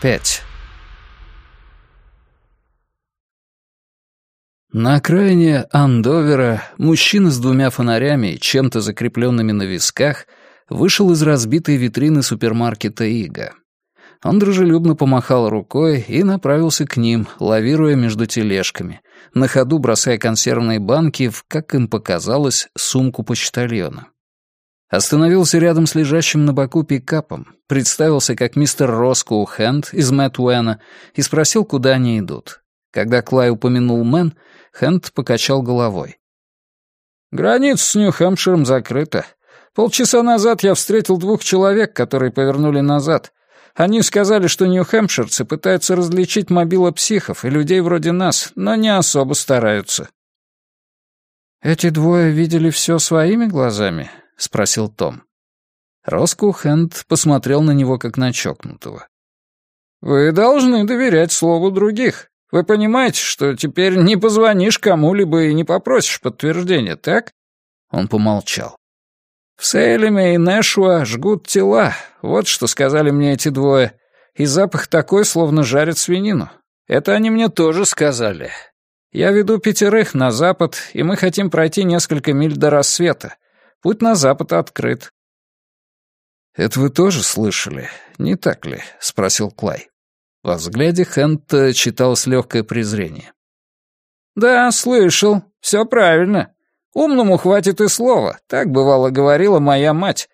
5 На окраине Андовера мужчина с двумя фонарями, чем-то закрепленными на висках, вышел из разбитой витрины супермаркета «Ига». Он дружелюбно помахал рукой и направился к ним, лавируя между тележками, на ходу бросая консервные банки в, как им показалось, сумку почтальона. Остановился рядом с лежащим на боку пикапом, представился как мистер Роскоу Хэнд из Мэтт Уэна и спросил, куда они идут. Когда Клай упомянул Мэн, Хэнд покачал головой. «Граница с Нью-Хэмпширом закрыта. Полчаса назад я встретил двух человек, которые повернули назад. Они сказали, что нью-хэмпширцы пытаются различить мобилопсихов и людей вроде нас, но не особо стараются». «Эти двое видели все своими глазами?» — спросил Том. Роскоу Хэнд посмотрел на него как на чокнутого. «Вы должны доверять слову других. Вы понимаете, что теперь не позвонишь кому-либо и не попросишь подтверждения, так?» Он помолчал. «В Сейлеме и Нэшуа жгут тела, вот что сказали мне эти двое. И запах такой, словно жарят свинину. Это они мне тоже сказали. Я веду пятерых на запад, и мы хотим пройти несколько миль до рассвета. Путь на запад открыт». «Это вы тоже слышали, не так ли?» — спросил Клай. Во взгляде Хэнта читалось легкое презрение. «Да, слышал. Все правильно. Умному хватит и слова, так бывало говорила моя мать.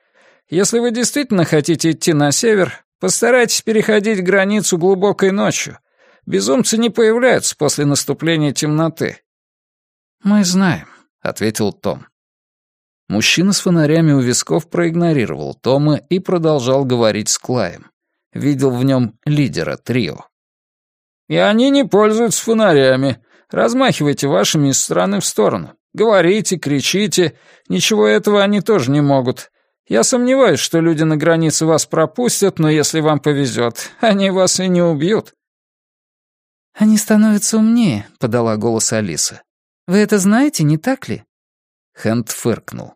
Если вы действительно хотите идти на север, постарайтесь переходить границу глубокой ночью. Безумцы не появляются после наступления темноты». «Мы знаем», — ответил Том. Мужчина с фонарями у висков проигнорировал Тома и продолжал говорить с Клаем. Видел в нем лидера трио. «И они не пользуются фонарями. Размахивайте вашими из стороны в сторону. Говорите, кричите. Ничего этого они тоже не могут. Я сомневаюсь, что люди на границе вас пропустят, но если вам повезет, они вас и не убьют». «Они становятся умнее», — подала голос Алиса. «Вы это знаете, не так ли?» Хэнд фыркнул.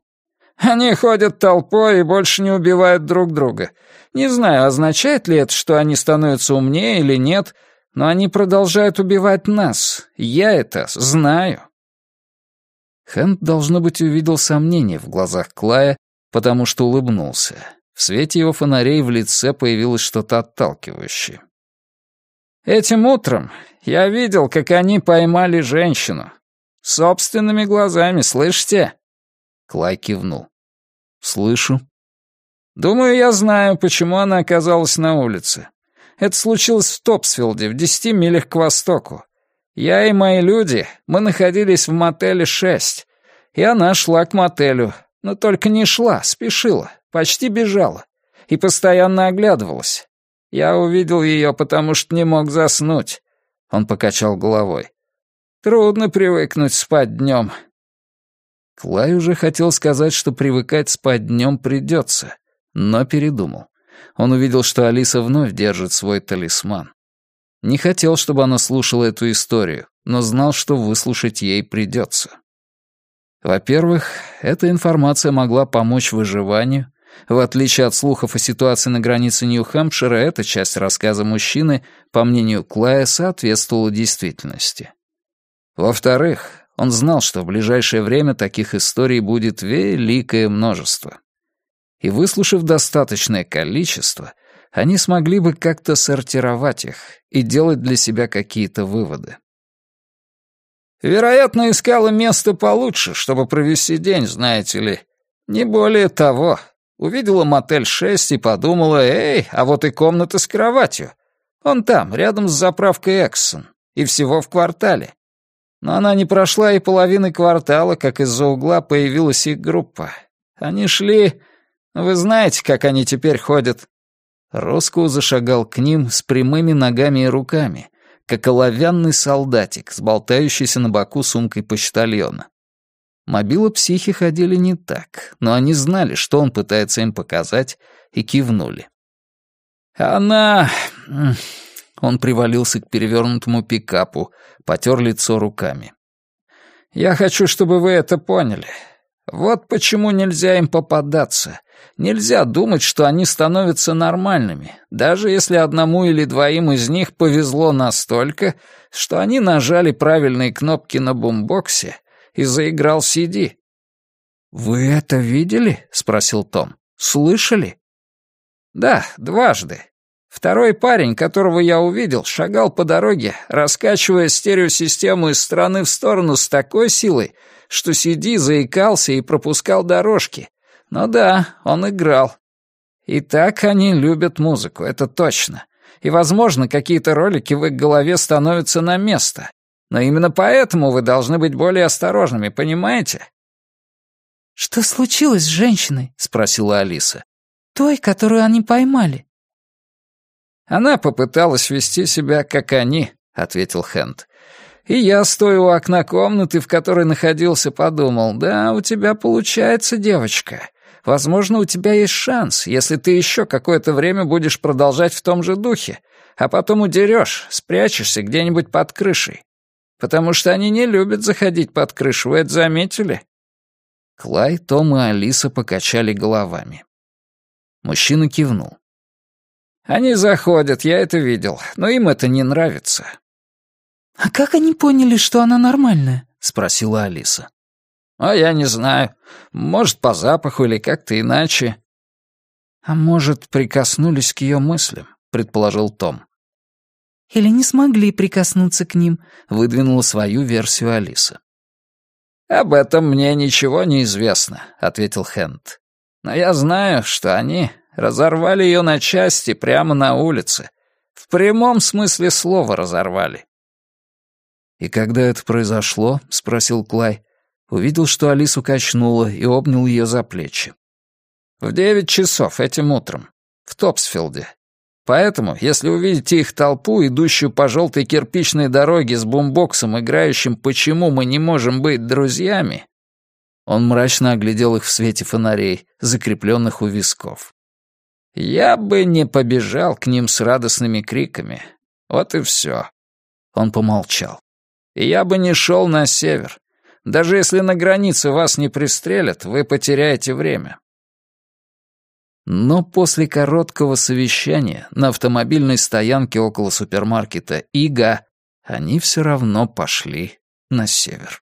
«Они ходят толпой и больше не убивают друг друга. Не знаю, означает ли это, что они становятся умнее или нет, но они продолжают убивать нас. Я это знаю». Хэнд, должно быть, увидел сомнение в глазах Клая, потому что улыбнулся. В свете его фонарей в лице появилось что-то отталкивающее. «Этим утром я видел, как они поймали женщину. Собственными глазами, слышите?» Клай кивнул. «Слышу». «Думаю, я знаю, почему она оказалась на улице. Это случилось в Топсфилде, в десяти милях к востоку. Я и мои люди, мы находились в мотеле шесть, и она шла к мотелю, но только не шла, спешила, почти бежала, и постоянно оглядывалась. Я увидел ее, потому что не мог заснуть. Он покачал головой. Трудно привыкнуть спать днем. Клай уже хотел сказать, что привыкать спать днем придется, но передумал. Он увидел, что Алиса вновь держит свой талисман. Не хотел, чтобы она слушала эту историю, но знал, что выслушать ей придется. Во-первых, эта информация могла помочь выживанию. В отличие от слухов о ситуации на границе Нью-Хэмпшира, эта часть рассказа мужчины, по мнению Клая, соответствовала действительности. Во-вторых, он знал, что в ближайшее время таких историй будет великое множество. И выслушав достаточное количество, они смогли бы как-то сортировать их и делать для себя какие-то выводы. «Вероятно, искала место получше, чтобы провести день, знаете ли. Не более того. Увидела мотель 6 и подумала, эй, а вот и комната с кроватью. Он там, рядом с заправкой «Эксон», и всего в квартале. Но она не прошла и половины квартала, как из-за угла появилась их группа. Они шли... Вы знаете, как они теперь ходят. Роско зашагал к ним с прямыми ногами и руками, как оловянный солдатик, с болтающейся на боку сумкой почтальона. Мобилы психи ходили не так, но они знали, что он пытается им показать, и кивнули. «Она...» Он привалился к перевернутому пикапу, потер лицо руками. «Я хочу, чтобы вы это поняли. Вот почему нельзя им попадаться. Нельзя думать, что они становятся нормальными, даже если одному или двоим из них повезло настолько, что они нажали правильные кнопки на бумбоксе и заиграл CD. «Вы это видели?» — спросил Том. «Слышали?» «Да, дважды. Второй парень, которого я увидел, шагал по дороге, раскачивая стереосистему из стороны в сторону с такой силой, что Сиди заикался и пропускал дорожки. Но да, он играл. И так они любят музыку, это точно. И, возможно, какие-то ролики в их голове становятся на место. Но именно поэтому вы должны быть более осторожными, понимаете? «Что случилось с женщиной?» — спросила Алиса. «Той, которую они поймали». «Она попыталась вести себя, как они», — ответил Хэнд. «И я, стоя у окна комнаты, в которой находился, подумал, да, у тебя получается, девочка. Возможно, у тебя есть шанс, если ты еще какое-то время будешь продолжать в том же духе, а потом удерешь, спрячешься где-нибудь под крышей. Потому что они не любят заходить под крышу, вы это заметили?» Клай, Том и Алиса покачали головами. Мужчина кивнул. Они заходят, я это видел, но им это не нравится». «А как они поняли, что она нормальная?» — спросила Алиса. «А я не знаю. Может, по запаху или как-то иначе». «А может, прикоснулись к ее мыслям», — предположил Том. «Или не смогли прикоснуться к ним», — выдвинула свою версию Алиса. «Об этом мне ничего не известно», — ответил Хэнд. «Но я знаю, что они Разорвали ее на части прямо на улице. В прямом смысле слова разорвали. «И когда это произошло?» — спросил Клай. Увидел, что Алису качнуло, и обнял ее за плечи. «В девять часов этим утром. В Топсфилде. Поэтому, если увидите их толпу, идущую по желтой кирпичной дороге с бумбоксом, играющим «Почему мы не можем быть друзьями», он мрачно оглядел их в свете фонарей, закрепленных у висков. Я бы не побежал к ним с радостными криками. Вот и все. Он помолчал. Я бы не шел на север. Даже если на границе вас не пристрелят, вы потеряете время. Но после короткого совещания на автомобильной стоянке около супермаркета «Ига» они все равно пошли на север.